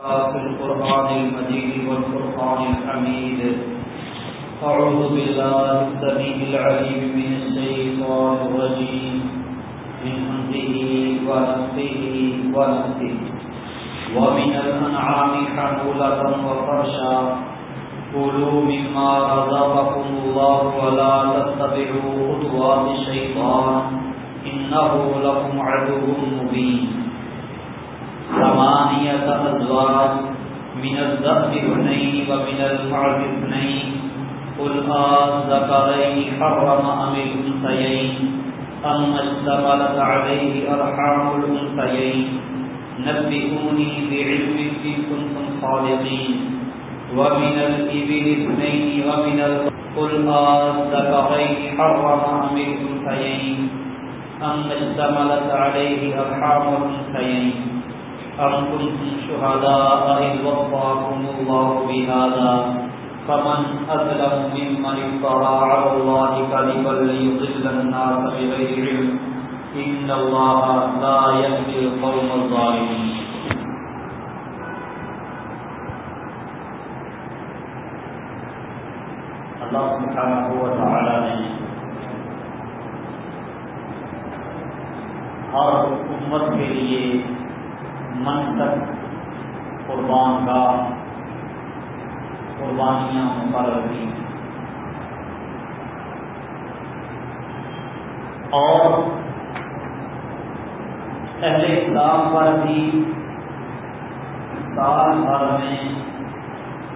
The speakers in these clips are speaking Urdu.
في القرآن المجيد والفرقان الحميد. أعوذ بالله السميع العليم من الشيطان الرجيم. من حمده ونفسه ونفسه ومن الأنعام حمولة وفرشا. كلوا مما رزقكم الله ولا تتبعوا خطوات الشيطان. إنه لكم عدو مبين. ثمانية أزواج من الذهب اثنين ومن المعز اثنين قل آذكرين حرم أم الأنثيين أم اشتملت عليه أرحام الأنثيين نبئوني بعلم إن كنتم صادقين ومن الإبل اثنين ومن قل آذكرين حرم أم الأنثيين أم اشتملت عليه أرحام الأنثيين أم كنتم شهداء إذ وصاكم الله بهذا فمن أظلم ممن افترى على الله كذبا ليضل الناس بغير علم. إن الله لا يهدي القوم الظالمين. اللہ سبحانہ و تعالی نے ہر امت کے لیے منتق قربان کا قربانیاں مقرر کی اور اہل اسلام پر بھی سال بھر میں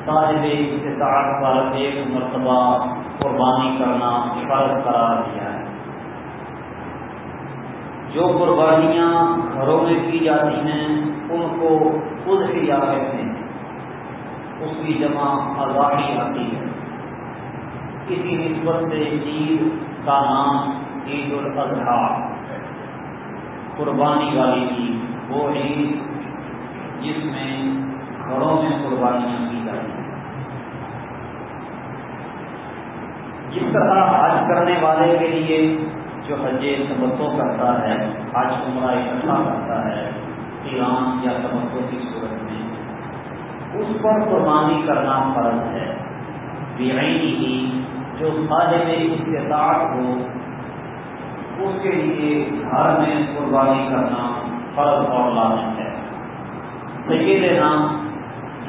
صاحب استطاعت پر ایک مرتبہ قربانی کرنا فرض قرار دیا ہے۔ جو قربانیاں گھروں میں کی جاتی ہیں ان کو خود ہی یاد رکھتے ہیں۔ اس کی جمع اضافی آتی ہے۔ کسی نسبت سے عید کا نام عید الاضحیٰ، قربانی والی عید، وہ عید جس میں گھروں میں قربانیاں کی جاتی ہیں جس طرح حج کرنے والے کے لیے جو حج تبتو کرتا ہے، حج عمرہ اکٹھا کرتا ہے ایران یا تبتو کی صورت میں اس پر قربانی کرنا فرض ہے۔ بیعینی ہی جو صاحب استطاعت ہو، اس کے لیے گھر میں قربانی کرنا فرض اور لازم ہے۔ سید نام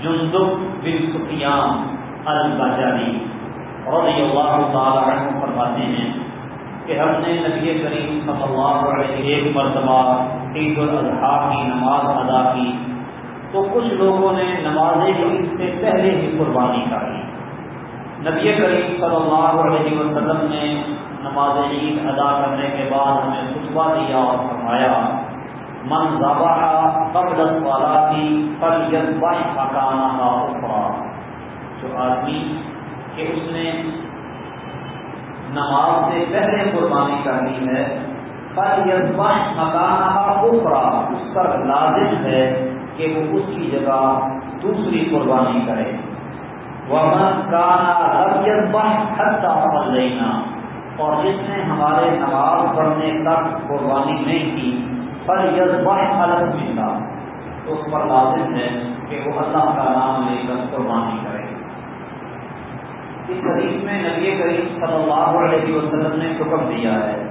جندب بن سفیان البجانی رضی اللہ تعالی عنہ فرماتے ہیں کہ ہم نے نبی کریم صلی اللہ علیہ ایک مرتبہ عید الاضحیٰ کی نماز ادا کی، تو کچھ لوگوں نے نماز عید سے پہلے ہی قربانی کر لی۔ نبی کریم صلی اللہ علیہ وسلم نے نماز عید ادا کرنے کے بعد ہمیں خطبہ دیا اور فرمایا، من ذبح قبل الصلاة فليذبح مكانها اخرى جو آدمی کہ اس نے نماز سے پہلے قربانی کرنی ہے پر یزبان مکانہ اس پر لازم ہے کہ وہ اس کی جگہ دوسری قربانی کرے ومن کانا لینا اور جس نے ہمارے نماز پڑھنے تک قربانی نہیں کی پر یزبان الگ ملتا اس پر لازم ہے کہ وہ اللہ کا نام لے کر قربانی کرے اس حدیث میں نبی کریم صلی اللہ علیہ وسلم نے حکم دیا ہے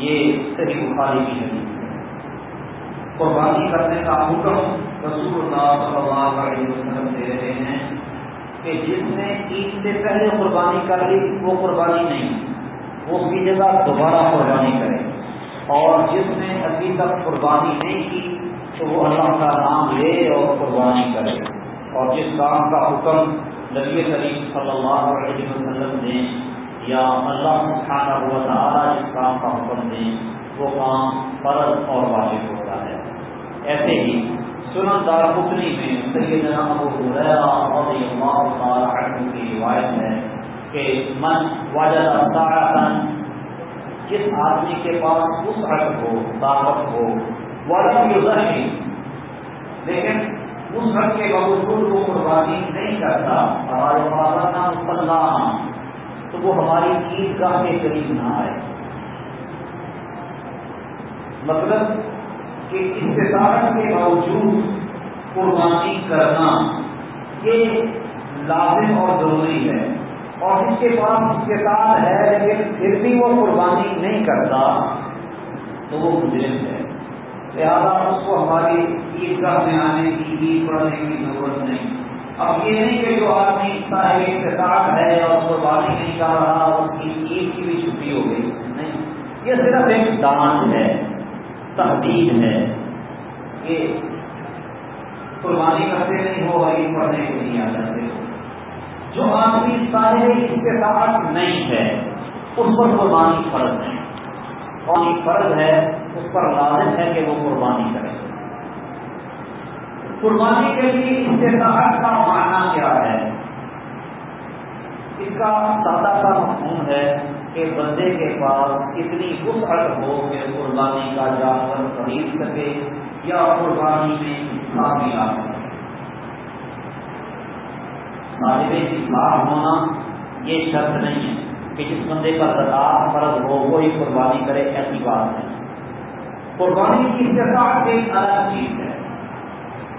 یہ صحیح بخاری کی حدیث ہے۔ قربانی کرنے کا حکم رسول اللہ صلی اللہ علیہ وسلم دے رہے ہیں کہ جس نے عید سے پہلے قربانی کر لی، وہ قربانی نہیں، وہ اس کی جگہ دوبارہ قربانی کرے۔ اور جس نے ابھی تک قربانی نہیں کی، تو وہ اللہ کا نام لے اور قربانی کرے۔ اور جس کام کا حکم نبی کریم صلی اللہ علیہ وسلم نے یا اللہ سبحانہ ہوا تعالیٰ جس کام کا حکم دیں وہ کام فرض اور واجب ہوتا ہے۔ ایسے ہی سنن دار پتنی میں سیدنا ابو حریرہ رضی اللہ تعالی عنہ کی روایت ہے کہ من وجد طاعتا جس آدمی کے پاس اس حق ہو، طاقت ہو ولم یضحی، لیکن اس حق کے باوجود وہ قربانی نہیں کرتا، ہمارے مولانا مسلمان تو وہ ہماری عید گاہ کے قریب نہ آئے۔ مطلب کہ استطاعت کے باوجود قربانی کرنا یہ لازم اور ضروری ہے۔ اور اس کے پاس اس کے ساتھ ہے لیکن پھر بھی وہ قربانی نہیں کرتا تو وہ مجرم ہے۔ لہٰذا اس کو ہماری عید گاہ میں آنے کی عید پڑھنے کی ضرورت نہیں۔ اب یہ نہیں کہ جو آدمی صاحب اتفاق ہے اور قربانی نہیں کر رہا اس کی عید کی بھی چھٹی ہو گئی، نہیں۔ یہ صرف ایک دان ہے تحدید ہے۔ کہ قربانی کرتے نہیں ہو اور عید پڑھنے کے لیے آ جاتے ہو۔ جو آدمی صاحب اتفاق نہیں ہے، اس پر قربانی فرض نہیں قومی فرض ہے؟ اس پر لازم ہے کہ وہ قربانی کرے۔ قربانی کے لیے استطاعت کا معنی کیا ہے؟ اس کا سادہ کا مفہوم ہے کہ بندے کے پاس اتنی وسعت ہو کہ قربانی کا جانور خرید سکے یا قربانی میں حصہ بھی سکے۔ اسلام ہونا یہ شرط نہیں ہے کہ جس بندے کا زکات فرض ہو، وہی قربانی کرے، ایسی بات ہے قربانی کی استطاعت ایک الگ چیز ہے۔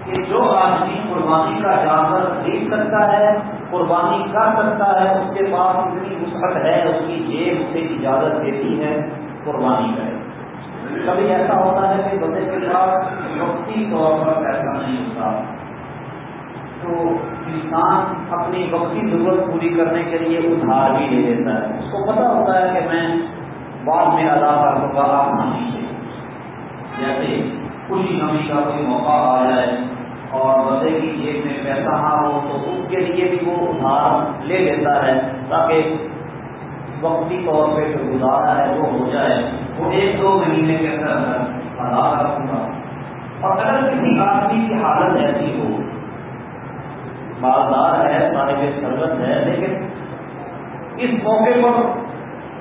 کہ جو آدمی قربانی کا جانور خرید سکتا ہے، قربانی کر سکتا ہے، اس کے پاس اتنی وسعت ہے، اس کی جیب اسے اجازت دیتی ہے، قربانی کرے۔ کبھی ایسا ہوتا ہے کہ بندے کے پاس وقتی طور پر ایسا نہیں ہوتا۔ تو انسان اپنی وقتی ضرورت پوری کرنے کے لیے ادھار بھی لے لیتا ہے۔ اس کو پتا ہوتا ہے کہ میں بعد میں ادا کر دوں گا آپ نہیں جیسے خوشی نمی کا کوئی موقع آ جائے اور بندے کی جیب میں پیسہ نہ ہو تو اس کے لیے بھی وہ ادھار لے لیتا ہے تاکہ وقتی طور پہ جو گزارا ہے وہ ہو جائے۔ وہ ایک دو مہینے کے اندر اندر ادا کروں گا۔ اور اگر کسی آدمی کی حالت ایسی ہو، مالدار ہے، صاحب سرگت ہے، لیکن اس موقع پر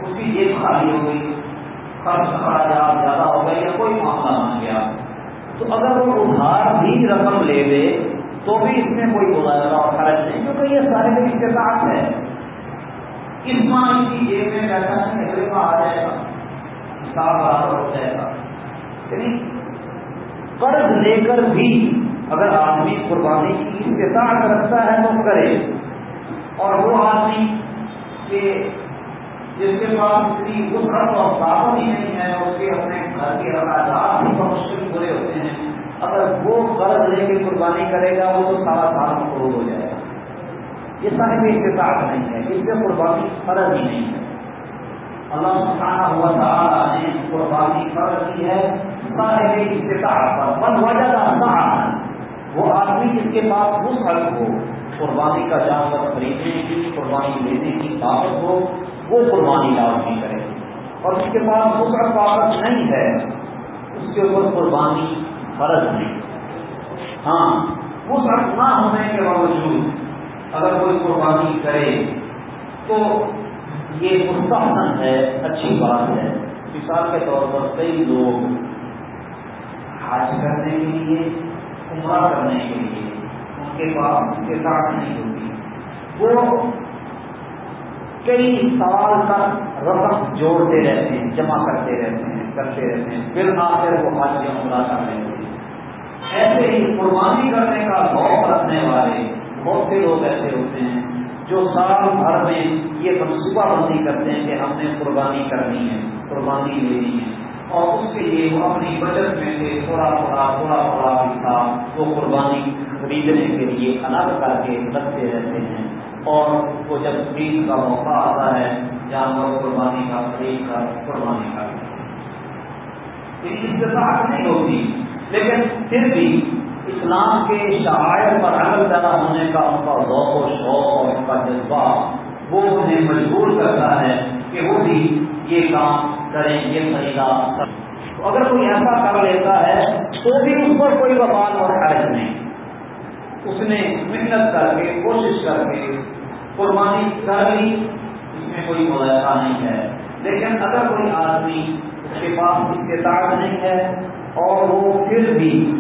اس کی جیب خالی ہو گئی، خرچ خراجات زیادہ ہو گئے یا کوئی معاملہ بن گیا۔ تو اگر وہ ادھار بھی رقم لے لے تو بھی اس میں کوئی مظاہرہ اور خرچ نہیں، کیونکہ یہ سارے دن کے ہے۔ اس ماہ اس کی جیب میں پیسہ نہیں اگلے ماہ آ جائے گا۔ حساب برابر ہو جائے گا۔ یعنی قرض لے کر بھی اگر آدمی قربانی کی استطاعت رکھتا ہے تو کرے۔ اور وہ آدمی کہ جس کے پاس اتنی وسعت اور طاقت ہی نہیں ہے اس کے اپنے گھر کے اخراجات بھی بہت مشکل برے ہوتے ہیں، اگر وہ قرض لے کے قربانی کرے گا، وہ تو سارا سال مقروض ہو جائے گا۔ یہ صاحب اتفاق نہیں ہے، اس سے قربانی فرض ہی نہیں ہے۔ اللہ سبحانہ ہوا تعالیٰ نے قربانی فرض کی ہے صاحب اتفاق پر۔ من وجہ وہ آدمی جس کے پاس وسعت ہو، قربانی کا جانور خریدنے کی، قربانی لینے کی طاقت ہو وہ قربانی لازمی کرے۔ اور اس کے پاس وسعت طاقت نہیں ہے، اس کے اوپر قربانی فرض نہیں۔ ہاں وہ وسعت نہ ہونے کے باوجود اگر کوئی قربانی کرے تو یہ مستحسن ہے، اچھی بات ہے۔ مثال کے طور پر کئی لوگ حج کرنے کے لیے، عمرہ کرنے کے لیے، ان کے پاس ان کے ساتھ نہیں ہوتی۔ وہ کئی سال تک رقم جوڑتے رہتے ہیں، جمع کرتے رہتے ہیں، کرتے رہتے ہیں، پھر آخر وہ حج یا عمرہ کر لیتے ہیں ایسے ہی قربانی کرنے کا بہت رکھنے والے بہت سے لوگ ایسے ہوتے ہیں جو سال بھر میں یہ منصوبہ بندی کرتے ہیں کہ ہم نے قربانی کرنی ہے، قربانی لینی ہے۔ اور اس کے لیے وہ اپنی بچت میں سے تھوڑا تھوڑا تھوڑا تھوڑا حصہ وہ قربانی خریدنے کے لیے الگ کر کے رکھتے رہتے ہیں۔ اور وہ جب عید کا موقع آتا ہے جانور قربانی کا خرید کا، قربانی کا۔ استطاعت نہیں ہوتی، لیکن پھر بھی اسلام کے شاعر پر عمل پیدا ہونے کا ان کا ذوق و شوق اور ان کا جذبہ وہ انہیں مجبور کرتا ہے کہ وہ بھی یہ کام کریں، یہ خریدا۔ اگر کوئی ایسا کر لیتا ہے، تو بھی اس پر کوئی وفاد اور حرج نہیں۔ اس نے محنت کر کے، کوشش کر کے، قربانی کر لی، اس میں کوئی مظاہرہ نہیں ہے۔ لیکن اگر کوئی آدمی اس کے پاس استطاعت نہیں ہے اور وہ پھر بھی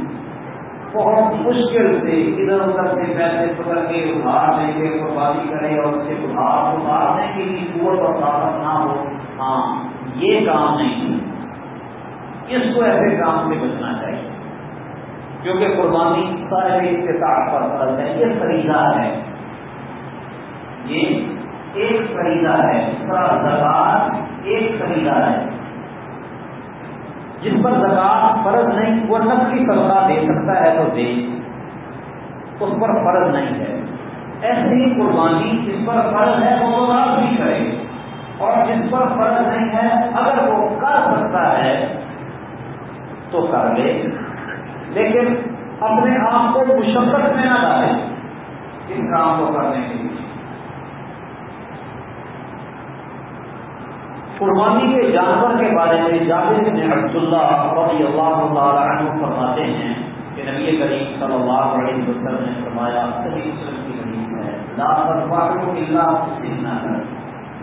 بہت مشکل سے ادھر ادھر سے پیسے پکڑ کے، ادھار لے کے، قربانی کرے اور اس سے ادھار اتارنے کے لیے قوت اور طاقت نہ ہو ہاں یہ کام نہیں۔ اس کو ایسے کام سے بچنا چاہیے۔ کیونکہ قربانی سارے اتفاق پر فرض ہے، یہ خریدا ہے۔ یہ ایک خریدا ہے اس کا زکات ایک خریدا ہے۔ جس پر زکات فرض نہیں، وہ نقلی صدقہ دے سکتا ہے تو دے۔ اس پر فرض نہیں ہے۔ ایسے ہی قربانی جس پر فرض ہے، وہ بھی کرے۔ اور جس پر فرض نہیں ہے، اگر وہ کر سکتا ہے، تو کر لے۔ لیکن اپنے آپ کو مشقت میں نہ ڈالے ان کام کو کرنے کے لیے۔ قربانی کے جانور کے بارے میں جاوید بن اللہ رضی اللہ تعالیٰ عنہ فرماتے ہیں کہ نبی کریم صلی اللہ علیہ وسلم نے فرمایا صحیح وسلم کی حدیث ہے لا ترفعوا الا مسلمنا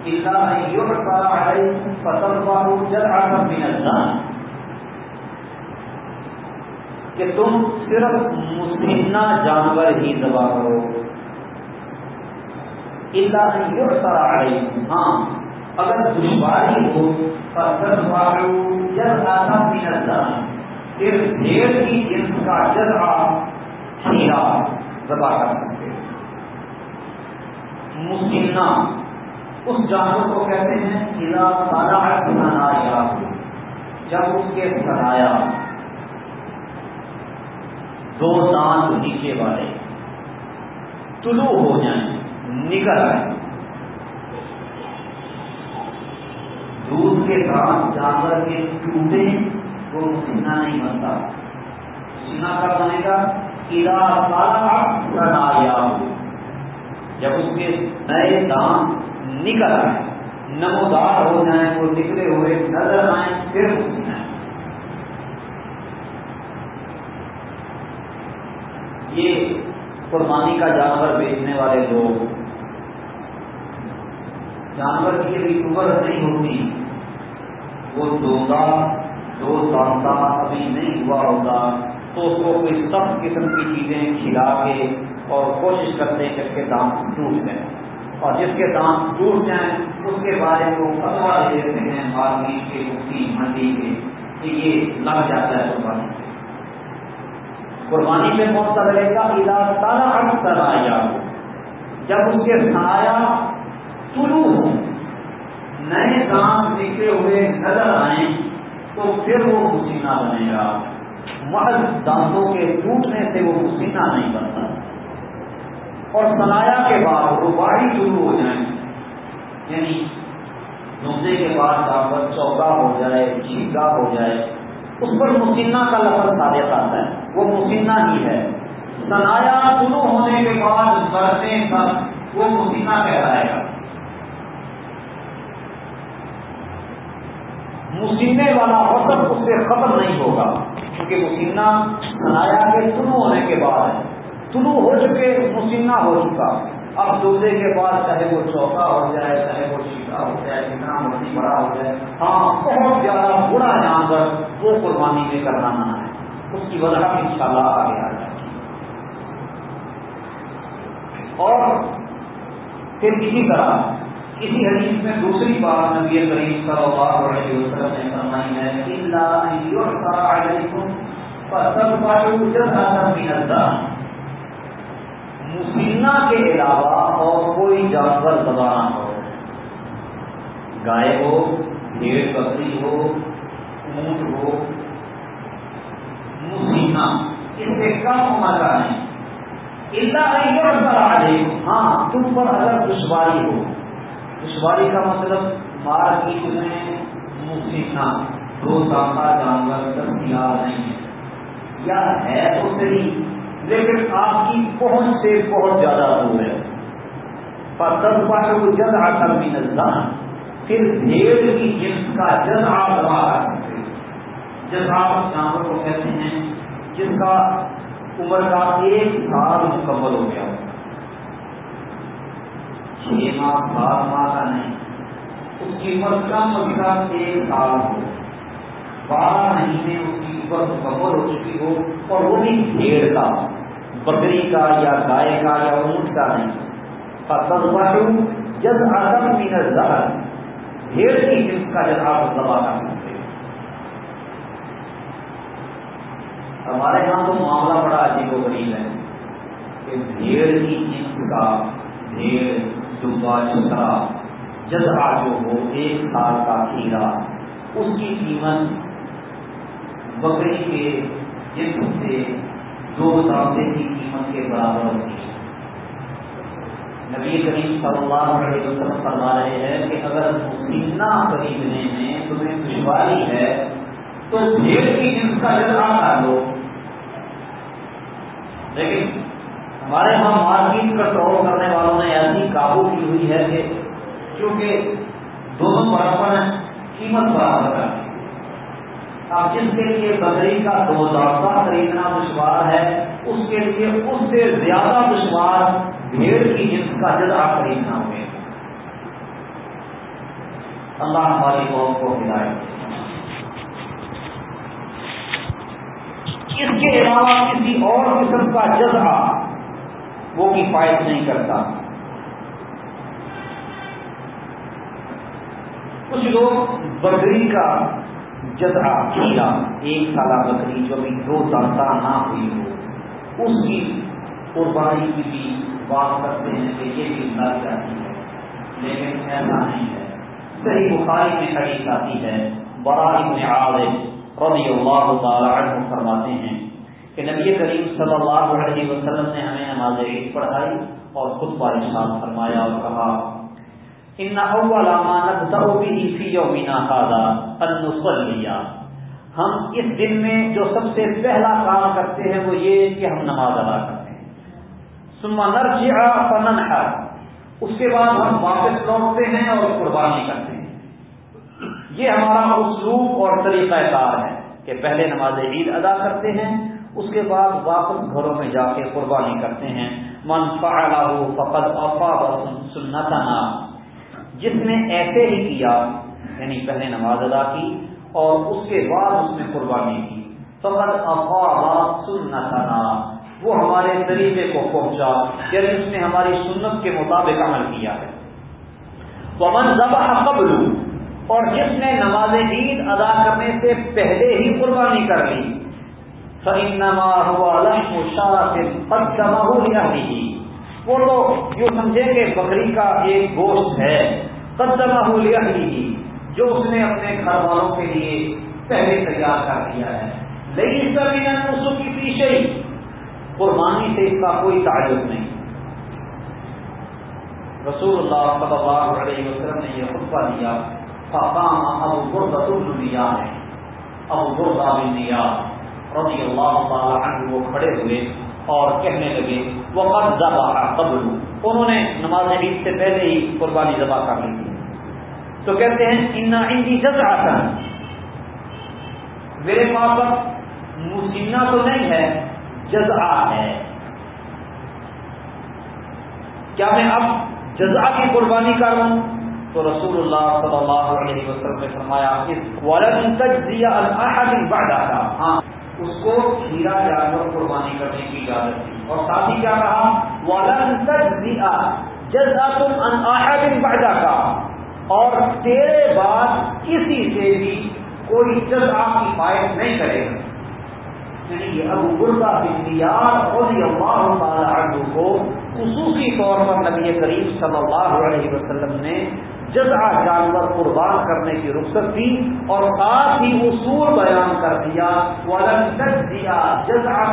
الا ان يعطى عليكم فترفعوا جرعا من کہ تم صرف مسلمہ جانور ہی دبا کرو۔ اللہ ہاں اگر دشواری ہو جب آتا پھر ڈھیر کی جنس کا جذبہ کھیرا دبا کر سکتے مسلمہ، اس جانور کو کہتے ہیں کھیلا سارا ہے جب اس کے سنایا دو دانت نیچے والے۔ طلوع ہو جائیں، نکل آئے دودھ کے دانت جانور کے ٹوٹے، وہ سینا نہیں بنتا۔ سینا کا بنے گا کیڑا جب اس کے نئے دانت نکل آئے نمودار ہو جائیں، وہ نکلے ہوئے نظر آئیں، پھر سینا یہ قربانی کا جانور بیچنے والے لوگ۔ جانور کی ابھی عمر نہیں ہوتی۔ وہ دودا دو سالتا ابھی نہیں ہوا ہوتا۔ تو اس کو کوئی سخت قسم کی چیزیں کھلا کے اور کوشش کرتے ہیں کہ اس کے دام ٹوٹ جائیں۔ اور جس کے دام ٹوٹ جائیں، اس کے بارے میں وہ فتوا دے دیتے ہیں مارکیٹ کے اسی منڈی کے کہ یہ لگ جاتا ہے قربانی۔ قربانی میں کون سا رہے گا علاج تارا سرایا جب اس کے سایہ طلوع ہو نئے دانت نکلے ہوئے نظر آئیں، تو پھر وہ پسینہ بنے گا۔ محض دانتوں کے ٹوٹنے سے وہ پسینہ نہیں بنتا اور سنایا کے بعد روباڑی شروع ہو جائیں۔ یعنی دوسرے کے بعد جانور چوکا ہو جائے چھیگا ہو جائے، اس پر مسینہ کا لفظ صادق آتا ہے۔ وہ مسینہ ہی ہے۔ سنایا شروع ہونے کے بعد برسیں تک وہ مسینہ کہلائے گا۔ مسینے والا وقت اس سے ختم نہیں ہوگا، کیونکہ مسینہ سنایا کے شروع ہونے کے بعد شروع ہو چکے مسینہ ہو چکا۔ اب دوسرے کے بعد چاہے وہ چوکا ہو جائے، چاہے وہ چیتا ہو جائے جتنا مرضی بڑا ہو جائے۔ ہاں بہت زیادہ برا جانور وہ قربانی میں کرنا نہ ہے اس کی وجہ ان شاء اللہ آگے آ جائے اور پھر اسی طرح اسی حدیث میں دوسری بات نبی کریم صلی اللہ علیہ وسلم نے فرمائی ہے مسینہ کے علاوہ اور کوئی جانور دبانا ہو، گائے ہو، بھیڑ بکری ہو، اونٹ ہو مسینہ اس سے کم ہونا چاہیں اتنا ہاں تم پر اگر دشواری ہو۔ دشواری کا مطلب مارکیٹ میں مسینہ دو سالہ جانور دستیاب نہیں ہے یا ہے تو صحیح، لیکن آپ کی پہنچ سے بہت زیادہ دور ہے۔ پر دس بار کو جد آ کر بھی نظر پھر بھیڑ کی جنس کا جد آپ دبا سکتے جد آپ جانور کو کہتے ہیں جس کا عمر کا ایک سال مکمل ہو گیا۔ چھ ماہ سات ماہ کا نہیں، اس کی عمر کم از ایک سال ہو۔ بارہ مہینے اس کی عمر مکمل ہو چکی ہو اور وہ بھی بھیڑ کا، بکری کا یا گائے کا یا اونٹ کا نہیں۔ جب آدم مینر زہر ڈھیر کی جس کا جب آپ دبا کر سکتے ہمارے یہاں تو معاملہ بڑا عجیب و غریب ہے کہ بھیڑ کی جنس کا بھیڑ ڈبا چترا جزا جو ہو، ایک سال کا کھیرا، اس کی قیمت بکری کے جسم سے دو دانتے کی قیمت کے برابر ہوتی ہے۔ نبی کریم صلی اللہ علیہ وسلم فرما رہے ہیں کہ اگر مسینہ خریدنے میں تمہیں دشواری ہے، تو بھیڑ کی جنس کا جگہ کر لو لیکن ہمارے یہاں مارکیٹ کنٹرول کرنے والوں نے ایسی قابو کی ہوئی ہے کہ کیونکہ دونوں برابر ہیں، قیمت برابر کرتی اب جس کے لیے بکری کا دو داخلہ خریدنا دشوار ہے، اس کے لیے اس سے زیادہ دشوار بھیڑ کی جنس کا جزا خریدنا ہوگا۔ اللہ ہماری قوم کو ملائے اس کے علاوہ کسی اور قسم کا جزا وہ کفایت نہیں کرتا۔ کچھ لوگ بکری کا جزا کھیلا ایک سالہ بکری جو ابھی دو دانتا نہ ہوئی ہو، اس کی قربانی کی بھی بات کرتے ہیں کہ یہ بھی لگ جاتی ہے، لیکن ایسا نہیں ہے۔ صحیح بخاری میں حدیث آتی ہے، بڑا ابن عالم رضی اللہ تعالی عنہ فرماتے ہیں کہ نبی کریم صلی اللہ علیہ وسلم نے ہمیں نماز عید پڑھائی اور خود ارشاد فرمایا اور کہا، ان اول ما نبدا به في يومنا هذا ان نصلي ہم اس دن میں جو سب سے پہلا کام کرتے ہیں وہ یہ کہ ہم نماز ادا کرتے ہیں۔ ثم نرجع فننحر۔ اس کے بعد ہم واپس لوٹتے ہیں اور قربانی کرتے ہیں۔ یہ ہمارا اسلوب اور طریقہ کار ہے کہ پہلے نماز عید ادا کرتے ہیں، اس کے بعد واپس گھروں میں جا کے قربانی کرتے ہیں۔ من فعلہ فقد افاض سنتنا۔ جس نے ایسے ہی کیا یعنی پہلے نماز ادا کی اور اس کے بعد اس نے قربانی کی فقط افواہ سننا وہ ہمارے طریقے کو پہنچا یعنی اس نے ہماری سنت کے مطابق عمل کیا ہے۔ پون ذبح قبل اور جس نے نماز عید ادا کرنے سے پہلے ہی قربانی کر لی سنما ہوا لشم شاہ سے وہ تو یوں سمجھیں کہ بکری کا ایک گوشت ہے قدمہ ہی جو اس نے اپنے گھر والوں کے لیے پہلے تیار کر دیا ہے۔ لیکن سب اس کی پیچھے ہی قربانی سے اس کا کوئی تعلق نہیں۔ رسول اللہ صلی اللہ علیہ وسلم نے یہ خطبہ دیا۔ فقام ابو برد لیا ابو بردا بن رضی اللہ تعالی عنہ وہ کھڑے ہوئے اور کہنے لگے وہ ذبح قبل انہوں نے نماز عید سے پہلے ہی قربانی ذبح کر لی تھی۔ تو کہتے ہیں انا ان جز آتا میرے پاس مسینہ تو نہیں ہے جزا ہے۔ کیا میں اب جزا کی قربانی کروں تو رسول اللہ صلی اللہ علیہ وسلم نے فرمایا تھا ہاں اس کو ہیرا جانور قربانی کرنے کی اجازت تھی اور ساتھ ہی کیا کہا؟ والن تجزیہ جزا تم کا اور تیرے بعد کسی سے بھی کوئی جزا کی فائد نہیں کرے گا۔ یعنی ابو بردا بندیار رضی اللہ تعالی عنہ کو خصوصی طور پر نبی کریم صلی اللہ علیہ وسلم نے جزا جانور قربان کرنے کی رخصت دی اور ساتھ ہی اصول بیان کر دیا دیا جزا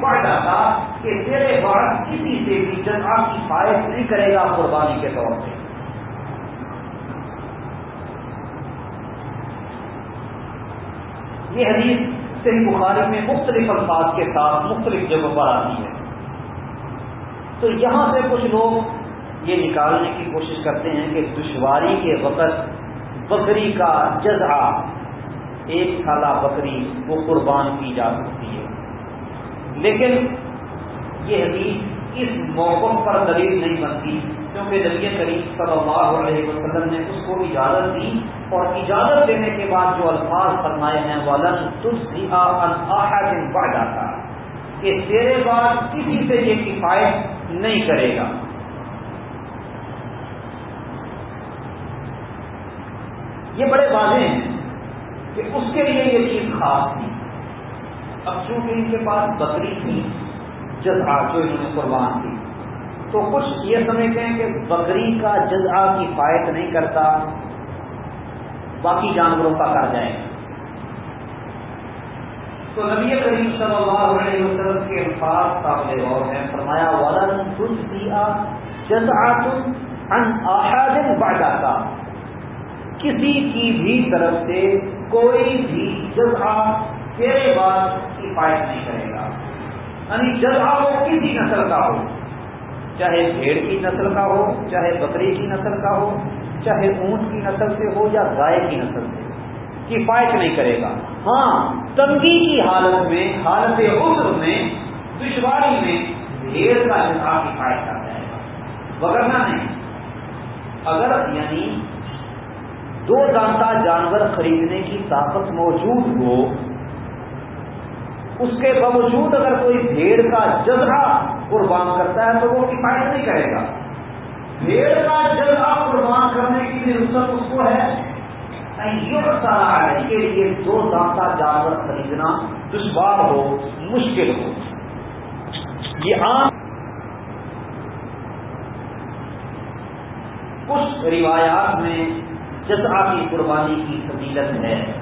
پڑ جاتا کہ تیرے بعد کسی سے بھی جزا کی فائد نہیں کرے گا قربانی کے طور پہ یہ حدیث صحیح بخاری میں مختلف الفاظ کے ساتھ مختلف جگہوں پر آتی ہے۔ تو یہاں سے کچھ لوگ یہ نکالنے کی کوشش کرتے ہیں کہ دشواری کے وقت بکری کا جزا ایک سالہ بکری وہ قربان کی جا سکتی ہے۔ لیکن یہ حدیث اس موقع پر دلیل نہیں بنتی، کیونکہ نبی کریم صلی اللہ علیہ وسلم نے اس کو اجازت دی اور اجازت دینے کے بعد جو الفاظ فرمائے ہیں، ولن دن پڑ جاتا کہ تیرے بعد کسی سے یہ کفایت نہیں کرے گا۔ یہ بڑے واضح ہیں کہ اس کے لیے یہ چیز خاص تھی۔ اب چونکہ ان کے پاس بکری تھی جزا جو انہوں نے قربان کی، تو کچھ یہ سمجھتے ہیں کہ بکری کا جزا کفایت نہیں کرتا، باقی جانوروں کا کر جائے۔ تو نبی کریم صلی اللہ علیہ وسلم کے الفاظ قابل غور ہیں۔ فرمایا، ولن تجھ دیا جزا تم بادا کا کسی کی بھی طرف سے کوئی بھی جزا تیرے بعد کفایت نہیں کرے گا۔ یعنی جزا وہ کسی نسل کا ہو، چاہے بھیڑ کی نسل کا ہو، چاہے بکری کی نسل کا ہو، چاہے اونٹ کی نسل سے ہو یا گائے کی نسل سے، کفایت نہیں کرے گا۔ ہاں تنگی کی حالت میں، حالت عذر میں، دشواری میں بھیڑ کا جگہ کفایت کر جائے گا وغیرہ نہیں، اگر یعنی دو دانتا جانور خریدنے کی طاقت موجود ہو، اس کے باوجود اگر کوئی بھیڑ کا جذبہ قربان کرتا ہے تو وہ کفایت نہیں کرے گا۔ بھیڑ کا جذبہ قربان کرنے کی بھی رسط اس کو ہے۔ یہ سارا ہے کہ یہ دو دانتا جانور خریدنا دشوار ہو، مشکل ہو۔ یہ عام کچھ روایات میں جزا کی قربانی کی فضیلت ہے۔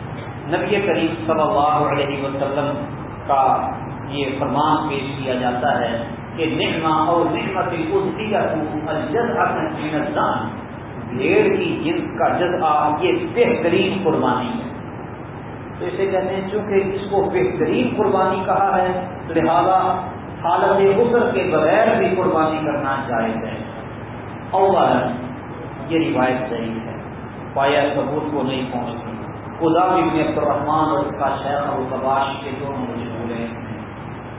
نبی کریم صلی اللہ علیہ وسلم کا یہ فرمان پیش کیا جاتا ہے کہ نعما اور نعمت الجزان بھیڑ کی جنس کا جذبہ یہ بہترین قربانی ہے۔ تو اسے کہتے ہیں چونکہ اس کو بہترین قربانی کہا ہے لہذا حالت غسر کے بغیر بھی قربانی کرنا جائز ہے۔ اولا، یہ روایت صحیح ہے۔ پایا ثبوت کو نہیں پہنچتی۔ خدا بھی عبد الرحمان اور اس کا شیخ ابو کباش کے دونوں مجھے بولے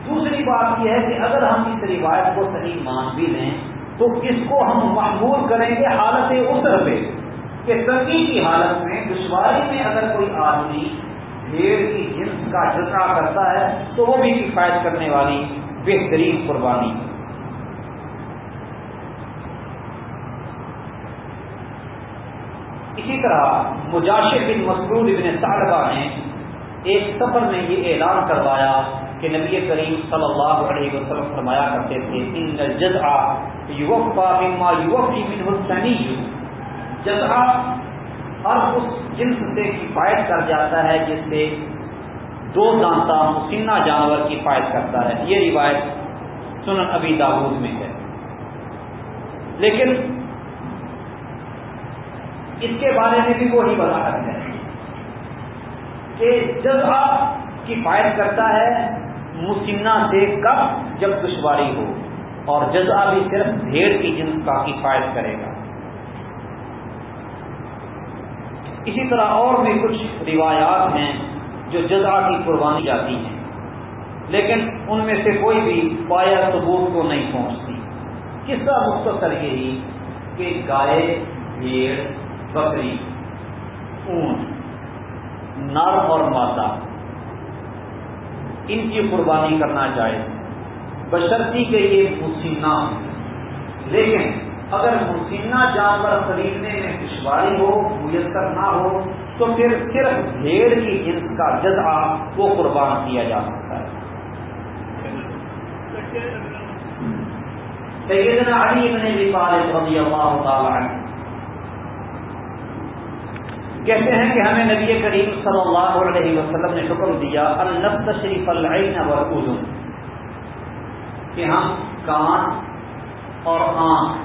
دوسری بات یہ ہے کہ اگر ہم اس روایت کو صحیح مان بھی لیں، تو اس کو ہم محبول کریں گے حالت اسر پہ؟ کہ ترقی کی حالت میں، دشواری میں اگر کوئی آدمی بھیڑ کی جنس کا جتنا کرتا ہے، تو وہ بھی کفایت کرنے والی، بہترین قربانی۔ اسی طرح مجاشر بن مسرود بن طالبہ نے ایک سفر میں یہ اعلان کروایا کہ نبی کریم صلی اللہ علیہ وسلم فرمایا کرتے تھے، ان جزا یوک کا مما یوک من حسنی جزا ہر اس جنس سے کفایت کر جاتا ہے جس سے دو دانتا مسنہ جانور کی کرتا ہے۔ یہ روایت سنن ابھی داود میں ہے۔ لیکن اس کے بارے میں بھی وہی وضاحت ہے کہ جزا کی فائد کرتا ہے مسنہ سے کب جب دشواری ہو اور جزا بھی صرف بھیڑ کی جنس کا کفایت کرے گا۔ اسی طرح اور بھی کچھ روایات ہیں جو جزا کی قربانی جاتی ہیں، لیکن ان میں سے کوئی بھی پایا ثبوت کو نہیں پہنچتی۔ کس کا مختصر یہی کہ گائے، بھیڑ بکری اونٹ نر اور مادہ۔ ان کی قربانی کرنا چاہے بشرتی کے یہ مسینہ۔ لیکن اگر مسینہ جانور خریدنے میں دشواری ہو، میسر نہ ہو، تو پھر صرف بھیڑ کی جنس کا جزا وہ قربان کیا جا سکتا ہے۔ سیدنا علی ابن بھی طالب رضی اللہ تعالی عنہ کہتے ہیں کہ ہمیں نبی کریم صلی اللہ علیہ وسلم نے حکم دیا النب تشریف العین و کہ ہم کان اور آنکھ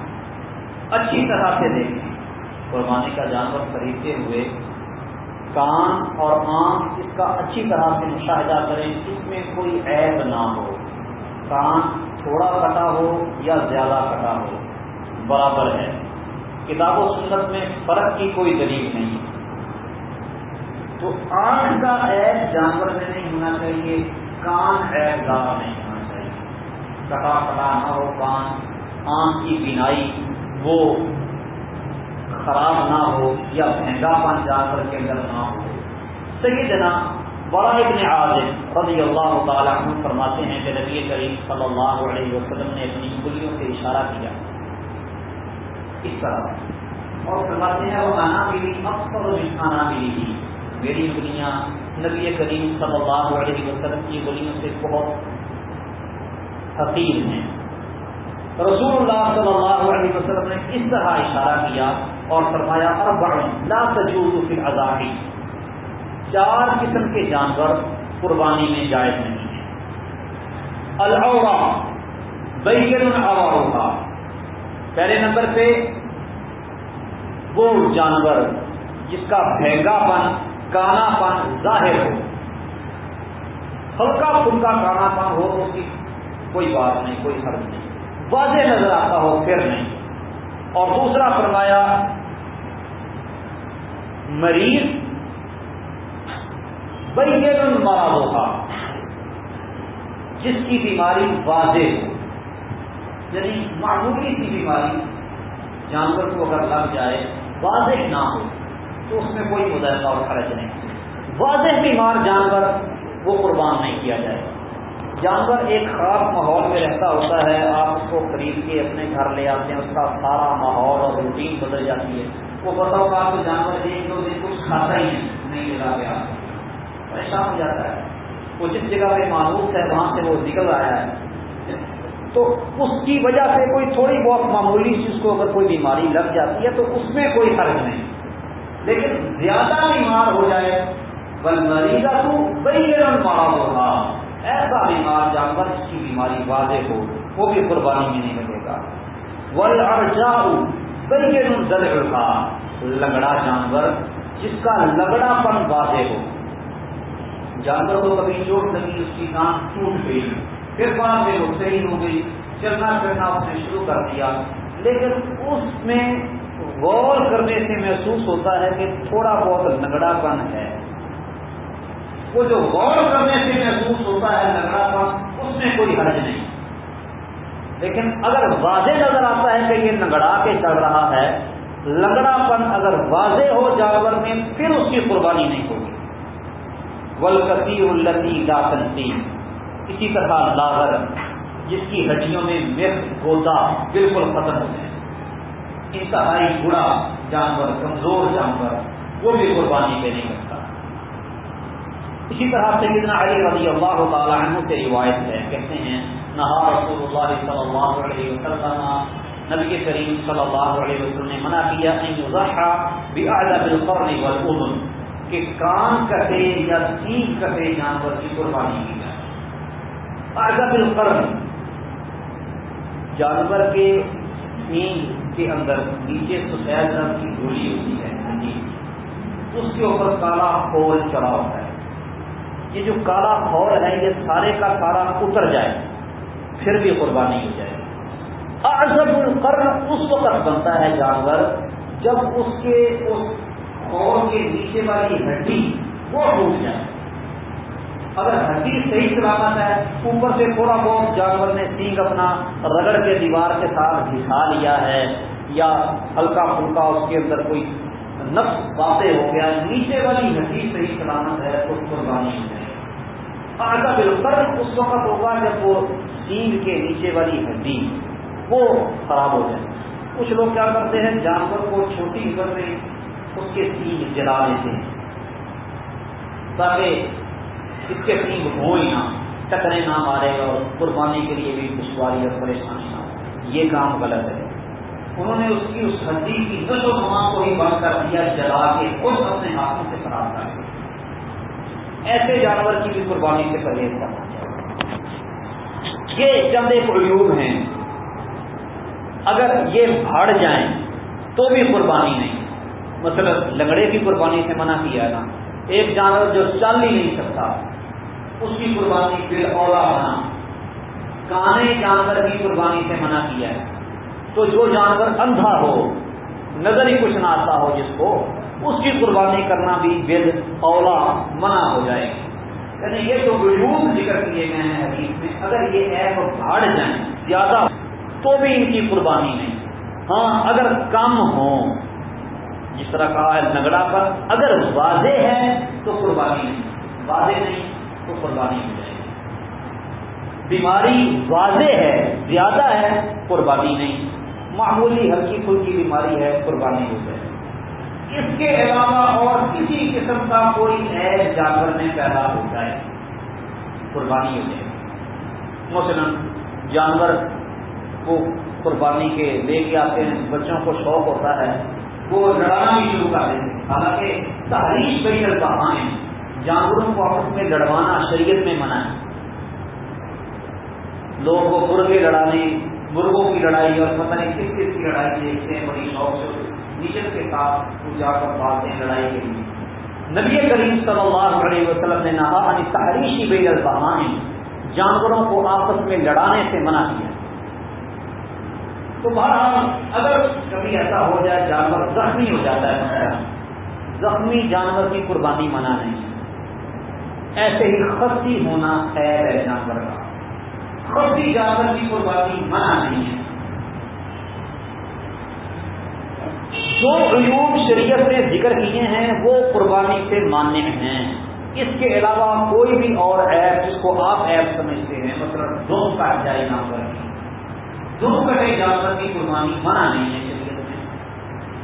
اچھی طرح سے دیکھیں۔ قربانی کا جانور خریدتے ہوئے کان اور آنکھ اس کا اچھی طرح سے مشاہدہ کریں، اس میں کوئی عیب نہ ہو۔ کان تھوڑا کٹا ہو یا زیادہ کٹا ہو، برابر ہے۔ کتاب و سنت میں فرق کی کوئی دلیل نہیں۔ تو آنکھ کا عیب جانور میں نہیں ہونا چاہیے، کان عیب دار نہیں ہونا چاہیے۔ کٹا کٹا نہ ہو کان، آنکھ کی بینائی وہ خراب نہ ہو یا مہنگا پان جانور کے اندر نہ ہو۔ صحیح جنا بڑا ابن عازم رضی اللہ تعالیٰ عنہ فرماتے ہیں کہ نبی کریم صلی اللہ علیہ وسلم نے اپنی انگلیوں سے اشارہ کیا۔ اس طرح۔ اور فرماتے ہیں، وہ آنا ملی اکثر آنا ملی میری انگلیاں نبی کریم صلی اللہ علیہ وسلم کی گلیوں سے بہت حقیق ہیں۔ رسول اللہ صلی اللہ علیہ وسلم نے اس طرح اشارہ کیا اور فرمایا لا تجوز فی الازاحی چار قسم کے جانور قربانی میں جائز نہیں ہیں۔ العورا بین العوروں پہلے نمبر پہ، وہ جانور جس کا بھینگا پن کانا پن ظاہر ہو۔ ہلکا پھلکا کانا پن ہو تو اس کی کوئی بات نہیں، کوئی حرض نہیں۔ واضح نظر آتا ہو، پھر نہیں۔ اور دوسرا فرمایا مریض بڑی دیر مراد ہوگا جس کی بیماری واضح ہو۔ یعنی معمولی سی بیماری، جانور کو اگر لگ جائے، واضح نہ ہو۔ تو اس میں کوئی مظاہرہ اور خرچ نہیں۔ واضح بیمار جانور وہ قربان نہیں کیا جائے۔ گا جانور ایک خاص ماحول میں رہتا ہوتا ہے، آپ اس کو خرید کے اپنے گھر لے آتے ہیں، اس کا سارا ماحول اور روٹین بدل جاتی ہے۔ وہ بتاؤ کہ آپ کو جانور ایک دو دن کچھ کھاتا ہی نہیں لگا گیا پریشان ہو جاتا ہے۔ وہ جس جگہ پہ معروف ہے، وہاں سے وہ نکل آیا ہے۔ تو اس کی وجہ سے کوئی تھوڑی بہت معمولی سی اس کو اگر کوئی بیماری لگ جاتی ہے، تو اس میں کوئی فرق نہیں۔ لیکن زیادہ بیمار ہو جائے، بل مریضہ تو بڑی مارا ہوگا۔ ایسا بیمار جانور جس کی بیماری واضح ہو، وہ بھی قربانی میں نہیں لگے گا۔ ول ارجاؤ بڑی کا لگڑا جانور جس کا لگڑا پن واضح ہو۔ جانور کو کبھی چوٹ لگی، اس کی کان ٹوٹ گئی۔ پھر بعد میں وہ صحیح ہو گئی چلنا پھرنا اس نے شروع کر دیا۔ لیکن اس میں غور کرنے سے محسوس ہوتا ہے کہ تھوڑا بہت لگڑا پن ہے۔ وہ جو غور کرنے سے محسوس ہوتا ہے لگڑا پن اس میں کوئی حرج نہیں۔ لیکن اگر واضح نظر آتا ہے کہ یہ لگڑا کے چل رہا ہے لگڑا پن اگر واضح ہو جانور میں، پھر اس کی قربانی نہیں ہوگی۔ ولکتی التی لا اسی طرح لاغر، جس کی ہڈیوں میں مرد گودا بالکل ختم ہو جائے۔ انتہائی بڑا جانور، کمزور جانور، وہ بھی قربانی پہ نہیں کرتا اسی طرح سے کتنا علی رضی اللہ تعالیٰ عنہ سے روایت ہے، کہتے ہیں، نہا رسول اللہ صلی اللہ علیہ وسلم، نبی کریم صلی اللہ علیہ وسلم نے منع کیا بالقرن والاذن کہ کان کٹے یا سینگ کٹے جانور کی قربانی کی جائے۔ القرن، جانور کے سینگ کے اندر نیچے سفید رنگ کی گولی ہوتی ہے جی۔ اس کے اوپر کالا کھول چڑھا ہوتا ہے۔ یہ جو کالا کھول ہے، یہ سارے کا سارا اتر جائے، پھر بھی قربانی ہو جائے۔ اعظم القرن اس وقت بنتا ہے جانور، جب اس کے، اس کھول کے نیچے والی ہڈی وہ ٹوٹ جائے۔ اگر ہڈی صحیح سلامت ہے، اوپر سے تھوڑا بہت جانور نے سینگ اپنا رگڑ کے دیوار کے ساتھ گھسا لیا ہے یا ہلکا پھلکا اس کے اندر کوئی نفس باتیں ہو گیا نیچے والی ہڈی صحیح سلامت ہے تو قربانی ہو آگا بالکل اس وقت ہوگا جب وہ سینگ کے نیچے والی ہڈی وہ خراب ہو جائے۔ کچھ لوگ کیا کرتے ہیں، جانور کو چھوٹی عمر میں اس کے سینگ جلا لیتے ہیں تاکہ اس کے سینگ ہو ہی نہ ٹکرے نہ مارے اور قربانی کے لیے بھی دشواری اور پریشانی نہ ہو۔ یہ کام غلط ہے۔ انہوں نے اس کی اس ہڈی کی نشو نما کو ہی بند کر دیا، جلا کے خود اپنے ہاتھوں سے خراب کر دیا۔ ایسے جانور کی بھی قربانی سے پرہیز کرنا۔ چاہیے یہ چند ایک عیوب ہیں۔ اگر یہ بھاڑ جائیں تو بھی قربانی نہیں۔ مطلب لنگڑے کی قربانی سے منع کیا نا ایک جانور جو چل ہی نہیں سکتا۔ اس کی قربانی پھر اولا بنا۔ کانے جانور کی قربانی سے منع کیا ہے۔ تو جو جانور اندھا ہو، نظر ہی کچھ نہ آتا ہو جس کو، اس کی قربانی کرنا بھی ود اولا منع ہو جائے گی۔ یعنی یہ جو وجود ذکر کیے گئے ہیں حدیث میں، اگر یہ ایپ بھاڑ جائیں زیادہ، تو بھی ان کی قربانی نہیں۔ ہاں اگر کم ہوں جس طرح کہا ہے نگڑا پر اگر واضح ہے، تو قربانی نہیں۔ واضح نہیں۔ تو قربانی ہو جائے گی بیماری واضح ہے، زیادہ ہے، قربانی نہیں۔ معمولی ہلکی پھلکی بیماری ہے، قربانی ہو جائے۔ اس کے علاوہ اور کسی قسم کا کوئی عیب جانور میں پیدا ہو جائے، قربانی ہو جائے۔ مثلا جانور کو قربانی کے لے کے آتے ہیں، بچوں کو شوق ہوتا ہے، وہ لڑانا بھی شروع کر دیتے ہیں۔ حالانکہ تحریش بین کہاں جانوروں کو آپس میں لڑوانا شریعت میں منع ہے۔ لوگ وہ مرغے لڑانے، مرغوں کی لڑائی اور پتہ نہیں کس کس کی لڑائی دیکھتے ہیں بڑی شوق سے نیچر کے ساتھ وہ جا کر پالتے ہیں لڑائی کے لیے۔ نبی کریم صلی اللہ علیہ وسلم نے نہا تحریشی بے البہانی جانوروں کو آپس میں لڑانے سے منع کیا۔ تو بہرحال اگر کبھی ایسا ہو جائے، جانور زخمی ہو جاتا ہے۔ زخمی جانور کی قربانی منع نہیں ہے۔ ایسے ہی خصی ہونا خیر ہے جانور کا۔ خصی جانور کی قربانی منع نہیں ہے۔ جو عیوب شریعت نے ذکر کیے ہیں، وہ قربانی سے ماننے ہیں۔ اس کے علاوہ کوئی بھی اور ایپ جس کو آپ ایپ سمجھتے ہیں مطلب دو کا جائے جانور کی۔ دو کٹے جانور کی قربانی منع نہیں ہے شریعت میں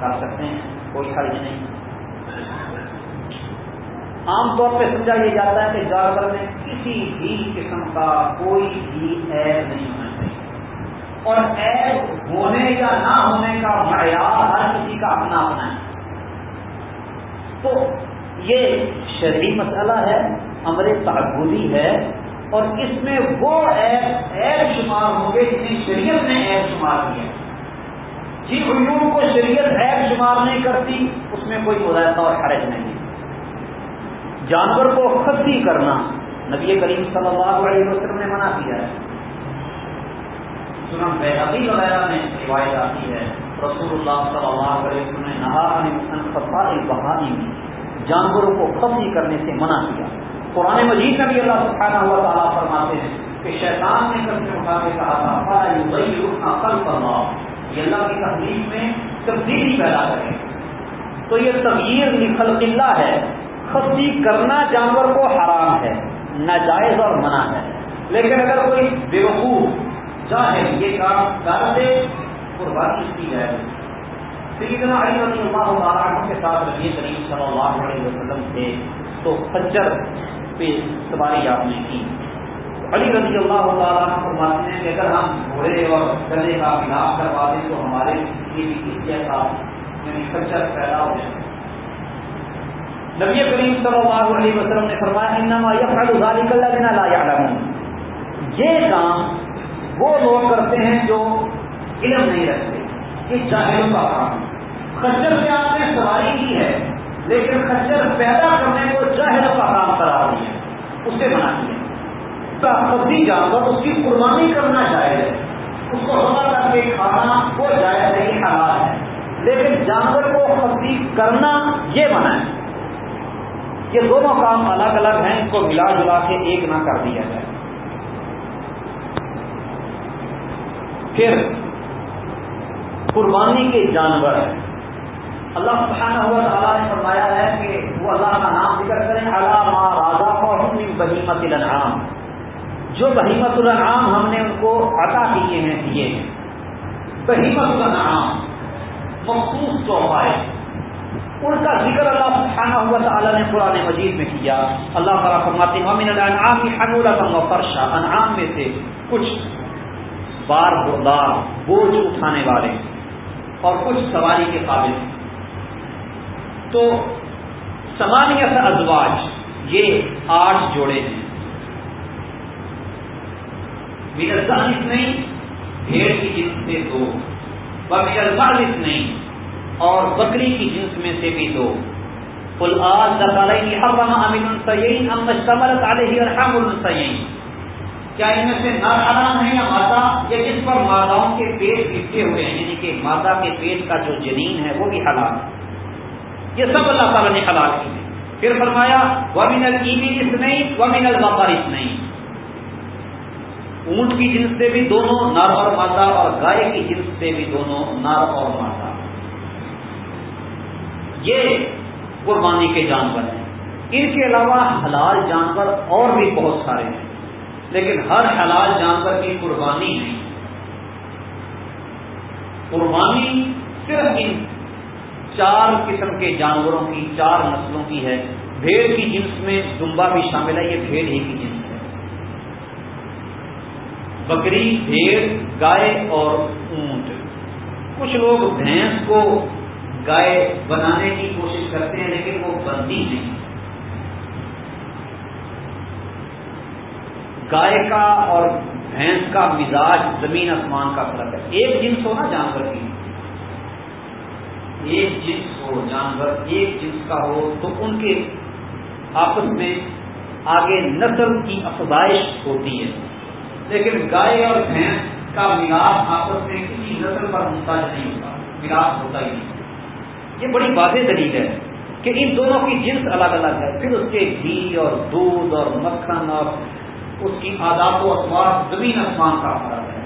کر سکتے ہیں، کوئی حرج نہیں۔ عام طور پہ سمجھا یہ جاتا ہے کہ جانور میں کسی بھی قسم کا کوئی بھی ایب نہیں ہونا چاہیے۔ اور ایب ہونے یا نہ ہونے کا معیار ہر کسی کا اپنا اپنا ہے۔ تو یہ شرعی مسئلہ ہے امر تعبدی ہے، اور اس میں وہ ایپ ایپ شمار ہوں گے جنہیں شریعت نے ایپ شمار کیا۔ جی جن علوم کو شریعت ایپ شمار نہیں کرتی، اس میں کوئی مذائقہ اور حرج نہیں جانور کو خصی کرنا نبی کریم صلی اللہ علیہ وسلم نے منع کیا ہے۔ سنم بحقی وغیرہ میں روایت آتی ہے۔ رسول اللہ صلی اللہ علیہ وسلم نے نہا بہانی جانوروں کو خصی کرنے سے منع کیا۔ قرآن مجید میں بھی اللہ سبحانہ ہوا تعالیٰ فرماتے ہیں کہ شیطان نے کب سے اٹھا کے کہا تھا عقل کرنا یہ اللہ کی تحریر میں تبدیلی پیدا کرے۔ تو یہ تغیر نخل قلعہ ہے۔ خصی کرنا جانور کو حرام ہے، ناجائز اور منع ہے۔ لیکن اگر کوئی بیوقوف چاہے، یہ کام کر دے قربانی اس کی جائے۔ سیدنا علی رضی اللہ تعالیٰ کے ساتھ نبی کریم صلی اللہ علیہ وسلم تھے، تو خچر پہ سواری آپ نے کی۔ علی رضی اللہ تعالیٰ فرماتے ہیں کہ اگر ہم گھوڑے اور گلے کا ملاپ کروا دیں، تو ہمارے لیے بھی کس جیسا یعنی خچر پیدا ہو جائے۔ نبی کریم صلی اللہ علیہ وسلم نے فرمایا، انما یفعل ذلك الذين لا يعلمون یہ کام وہ لوگ کرتے ہیں جو علم نہیں رکھتے یہ جاہلوں کا کام۔ خچر سے آپ نے سواری کی ہے، لیکن خچر پیدا کرنے کو جہل کا کام کرا رہی ہے، اسے بنا دیا خصی جانور اس کی قربانی کرنا جائز ہے۔ اس کو سما کر کے کھانا، وہ جائز نہیں، حلال ہے۔ لیکن جانور کو خصی کرنا یہ منع ہے۔ یہ دونوں کام الگ الگ ہیں، اس کو ملا جلا کے ایک نہ کر دیا جائے۔ پھر، قربانی کے جانور اللہ سبحانہ ہوا تعالیٰ نے فرمایا ہے کہ وہ اللہ کا نام ذکر کریں اللہ ماں راجا بہیمت الانعام۔ جو بہیمت الانعام ہم نے ان کو عطا کیے ہیں دیے ہیں۔ بہیمت الانعام، مخصوص تحفہ ان کا ذکر اللہ سبحانہ ہوا تعالیٰ نے قرآن مجید میں کیا۔ اللہ تعالیٰ فرماتے مامن الانعام کی حنورا فرشا انعام میں سے کچھ بار بردار بوجھ اٹھانے والے اور کچھ سواری کے قابل۔ تو سمانیت ازواج، یہ آٹھ جوڑے ہیں۔ میرزانس نہیں بھیڑ کی جنس سے دو۔ میرزانس نہیں اور بکری کی جنس میں سے بھی دو۔ فل آج حرم امین السین ام مشتمل علیہ ارحم السین کیا ان میں سے نر حرام ہے یا ماتا یا جس پر ماداؤں کے پیٹ لپٹے ہوئے ہیں یعنی کہ ماتا کے پیٹ کا جو جنین ہے، وہ بھی حلال۔ ہے یہ سب اللہ تعالیٰ نے حلال کی پھر فرمایا ومین اس نہیں ومین البقر اس نہیں اونٹ کی جنس سے بھی دونوں، نر اور ماتا اور گائے کی جنس سے بھی دونوں، نر اور ماتا یہ قربانی کے جانور ہیں۔ ان کے علاوہ حلال جانور اور بھی بہت سارے ہیں، لیکن ہر حلال جانور کی قربانی نہیں۔ قربانی صرف ان چار قسم کے جانوروں کی، چار نسلوں کی ہے۔ بھیڑ کی جنس میں دمبا بھی شامل ہے، یہ بھیڑ ہی کی جنس ہے۔ بکری، بھیڑ، گائے اور اونٹ۔ کچھ لوگ بھینس کو گائے بنانے کی کوشش کرتے ہیں لیکن وہ بنتی نہیں۔ گائے کا اور بھینس کا مزاج زمین آسمان کا فرق ہے۔ ایک جنس ہو نا جانور کی۔ ایک جنس ہو جانور، ایک جنس کا ہو تو ان کے آپس میں آگے نسل کی افزائش ہوتی ہے۔ لیکن گائے اور بھینس کا ملاپ آپس میں کسی نسل پر محتاج نہیں ہوتا، ملاپ ہوتا ہی نہیں۔ یہ بڑی واضح دلیل ہے کہ ان دونوں کی جنس الگ الگ ہے۔ پھر اس کے گھی اور دودھ اور مکھن اور اس کی آداب و اخبار زمین آسمان کا فرق ہے۔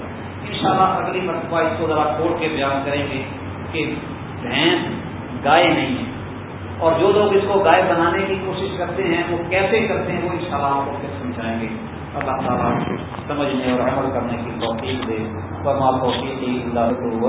انشاءاللہ اگلی مرتبہ اس کو ذرا کھول کے بیان کریں گے کہ بھینس گائے نہیں ہے۔ اور جو لوگ اس کو گائے بنانے کی کوشش کرتے ہیں، وہ کیسے کرتے ہیں، وہ ان شاء اللہ آپ کو پھر سمجھائیں گے۔ اللہ تعالیٰ سمجھنے اور عمل کرنے کی توفیق دے۔ پر توفیق اللہ کو